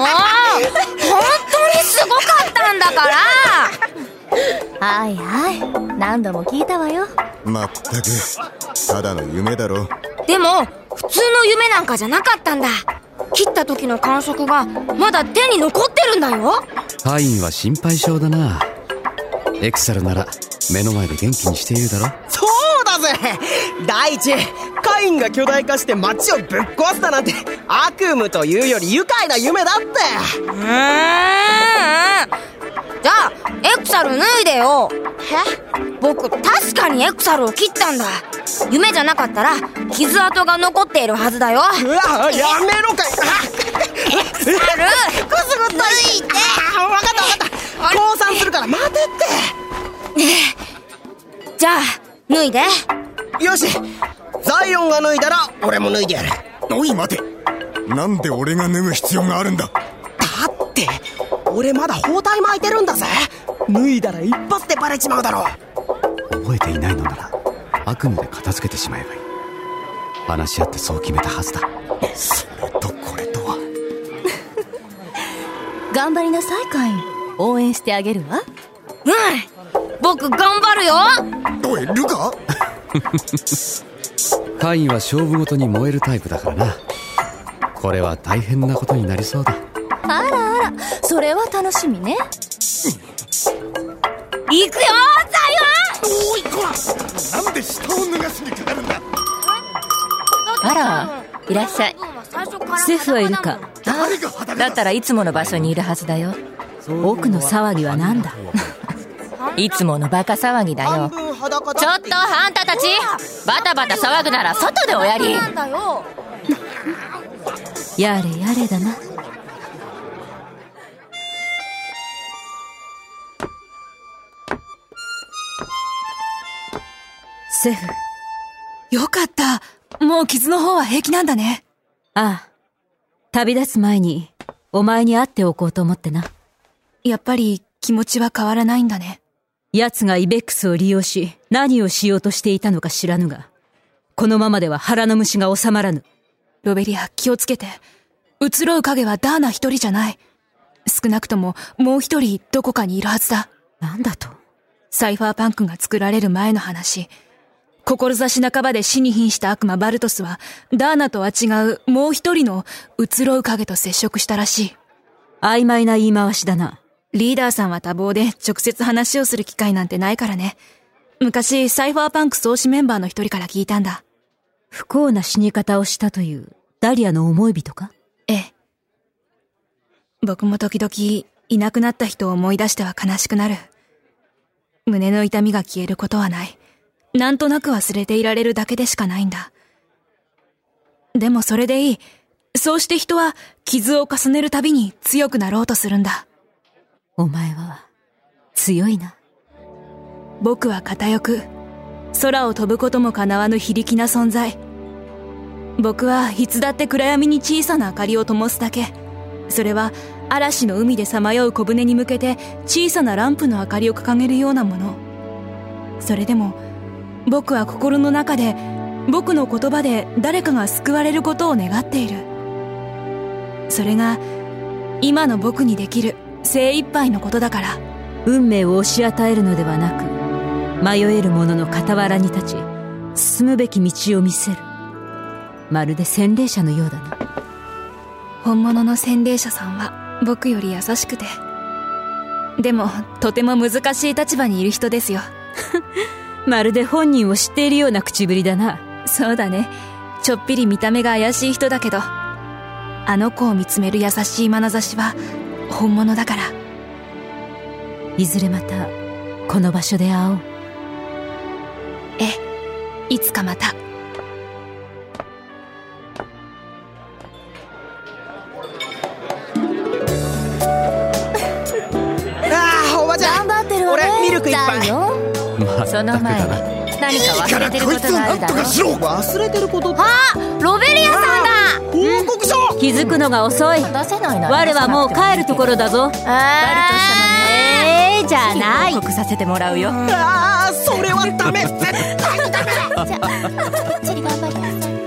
もう本当にすごかったんだから。はいはい。何度も聞いたわよ。まったく。ただの夢だろ。でも普通の夢なんかじゃなかったんだ。切った時の感触がまだ手に残ってるんだよ。カインは心配性だな。エクサルなら目の前で元気にしているだろ。そうだぜ。第一カインが巨大化して街をぶっ壊すだなんて悪夢というより愉快な夢だって。うーん。じゃあエクサル脱いでよ。え？僕確かにエクサルを切ったんだ。夢じゃなかったら傷跡が残っているはずだよ。うわやめろかい。あエクサル。くすぐったいあ分かった分かった。降参するから待てっじゃあ脱いで。てよしが脱いだら俺も脱いでやる。おい待て。なんで俺が脱ぐ必要があるんだ？だって俺まだ包帯巻いてるんだぜ。脱いだら一発でバレちまうだろ覚えていないのなら悪夢で片付けてしまえばいい。話し合ってそう決めたはずだ。それとこれとは。頑張りなさいカイン。応援してあげるわ。うん。僕頑張るよ。おいルカ？カインは勝負ごとに燃えるタイプだからな。これは大変なことになりそうだ。あらあらそれは楽しみね。行くよおいこらなんで下を脱がしにかかるんだ？あらいらっしゃい。ステフはいるか？だったらいつもの場所にいるはずだよ。奥の騒ぎは何だ？いつものバカ騒ぎだ半よ。分裸だちょっとあんたたちバタバタ騒ぐなら外でおやりなんだよやれやれだなセフよかった。もう傷の方は平気なんだね。ああ旅立つ前にお前に会っておこうと思ってなやっぱり気持ちは変わらないんだね。奴がイベックスを利用し何をしようとしていたのか知らぬがこのままでは腹の虫が収まらぬロベリア、気をつけて。移ろう影はダーナ一人じゃない。少なくとももう一人どこかにいるはずだ。なんだと？サイファーパンクが作られる前の話。志半ばで死に瀕した悪魔バルトスは、ダーナとは違うもう一人の移ろう影と接触したらしい。曖昧な言い回しだなリーダーさんは多忙で直接話をする機会なんてないからね。昔、サイファーパンク創始メンバーの一人から聞いたんだ。不幸な死に方をしたというダリアの思い人か？ええ。僕も時々、いなくなった人を思い出しては悲しくなる。胸の痛みが消えることはない。なんとなく忘れていられるだけでしかないんだ。でもそれでいい。そうして人は傷を重ねるたびに強くなろうとするんだ。お前は強いな僕は片翼。空を飛ぶことも叶わぬ非力な存在。僕はいつだって暗闇に小さな明かりを灯すだけ。それは嵐の海でさまよう小舟に向けて小さなランプの明かりを掲げるようなもの。それでも僕は心の中で僕の言葉で誰かが救われることを願っている。それが今の僕にできる精一杯のことだから。運命を押し与えるのではなく迷える者の傍らに立ち進むべき道を見せるまるで洗礼者のようだな本物の洗礼者さんは僕より優しくて。でも、とても難しい立場にいる人ですよ。まるで本人を知っているような口ぶりだなそうだね。ちょっぴり見た目が怪しい人だけど、あの子を見つめる優しい眼差しは本物だから。いずれまたこの場所で会おう。ええ、いつかまた。ああおばちゃん。頑張ってるわね俺ミルク一杯ザイオンまその前に何か忘れてることがあるだろ忘れてることって。ロベリアさんだ。報告書気づくのが遅い。出せないな。ら我はもう帰るところだぞ。バルト様えー、じゃない。報告させてもらうよ。ああそれはダメ。絶対にダメじゃあばっちり頑張って